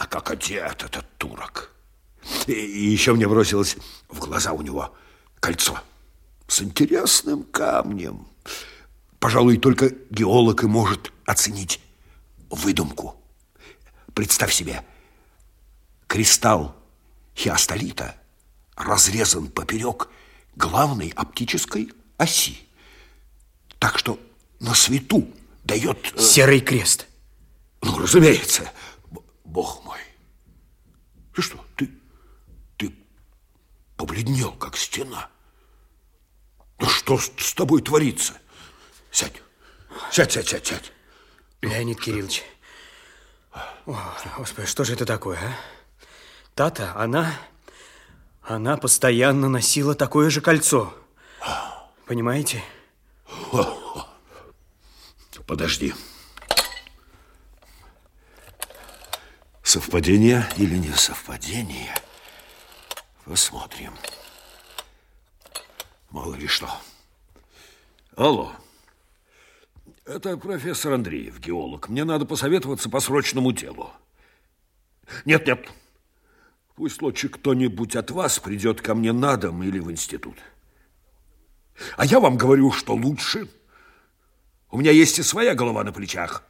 А как одет этот турок. И, и еще мне бросилось в глаза у него кольцо с интересным камнем. Пожалуй, только геолог и может оценить выдумку. Представь себе, кристалл хиастолита разрезан поперек главной оптической оси. Так что на свету дает... Э, Серый крест. Ну, разумеется. Бог мой. Ты что, ты, ты побледнел, как стена. Ну, что с, тобой творится? Сядь, сядь, сядь, сядь, сядь. Леонид Кириллович, о, Господи, что же это такое, а? Тата, она, она постоянно носила такое же кольцо. Понимаете? Подожди. Совпадение или не совпадение? Посмотрим. Мало ли что. Алло. Это профессор Андреев, геолог. Мне надо посоветоваться по срочному делу. Нет, нет. Пусть лучше кто-нибудь от вас придет ко мне на дом или в институт. А я вам говорю, что лучше. У меня есть и своя голова на плечах.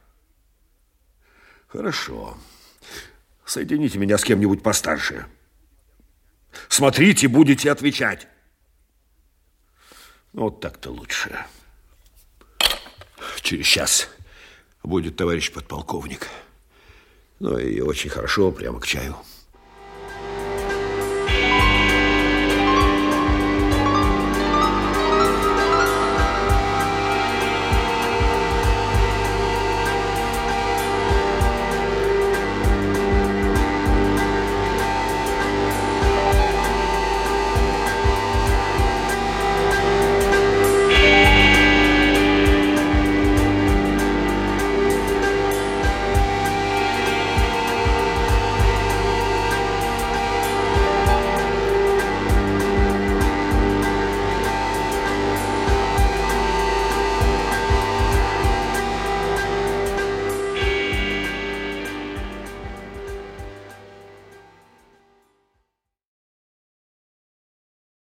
Хорошо. Соедините меня с кем-нибудь постарше. Смотрите, будете отвечать. Вот так-то лучше. Через час будет товарищ подполковник. Ну и очень хорошо, прямо к чаю.